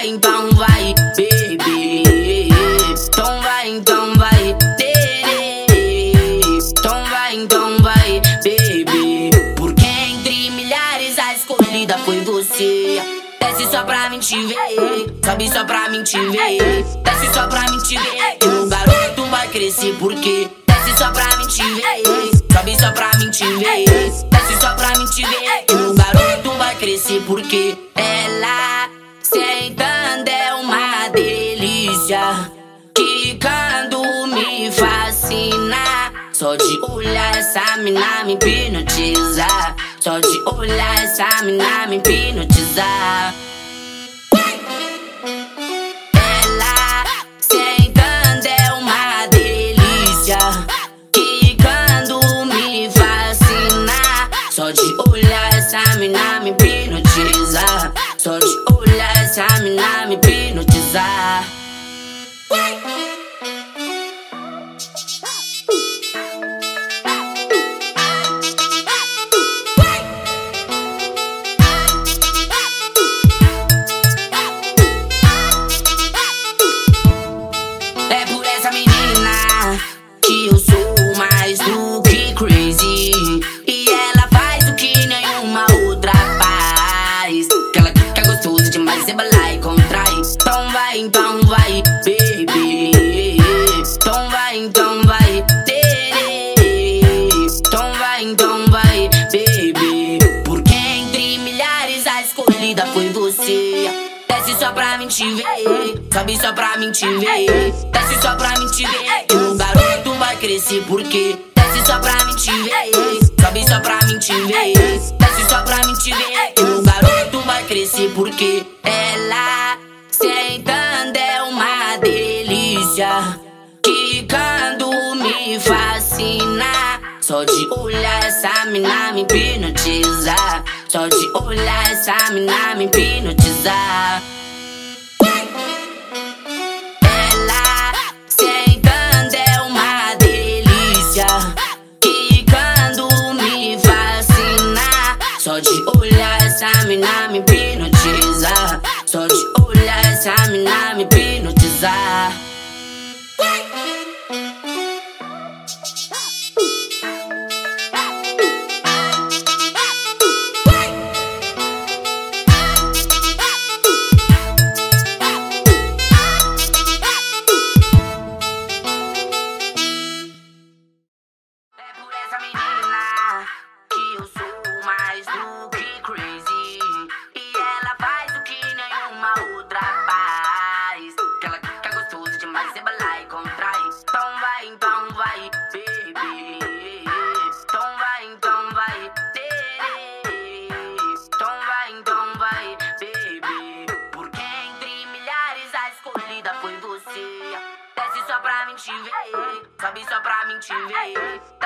vai, então vai, baby. Então vai, então vai, Então vai, então vai, baby. Porque entre milhares a escolhida foi você. Desce só pra mim te ver, sobe só pra mim te ver. Desce só pra mim te ver. O garoto vai crescer porque desce só pra mim te ver, sobe só pra mim te ver. Desce só pra mim te ver. O garoto vai crescer porque fascina. Só de olhar essa mina me hipnotiza. Só de olhar essa mina me hipnotiza. Gostosa demais, rebolar e contrai. Então vai, então vai, baby. Então vai, então vai, Então vai, então vai, baby. Porque entre milhares a escolhida foi você. Desce só pra mim te ver, sobe só pra mim te ver. Desce só pra mim te ver. O garoto vai crescer porque desce só pra mim te ver, sobe só pra mim te ver. Desce só pra mim te ver. Porque ela sentando é uma delícia. Quicando me fascina. Só de olhar essa mina me hipnotiza. Só de olhar essa mina me hipnotiza. Ela sentando é uma delícia. Quicando me fascina. Só de olhar essa mina me. Então vai, baby. Então vai, então vai, Então vai, então vai, baby. Porque entre milhares a escolhida foi você. Desce só pra mim te ver, sobe só pra mim te ver.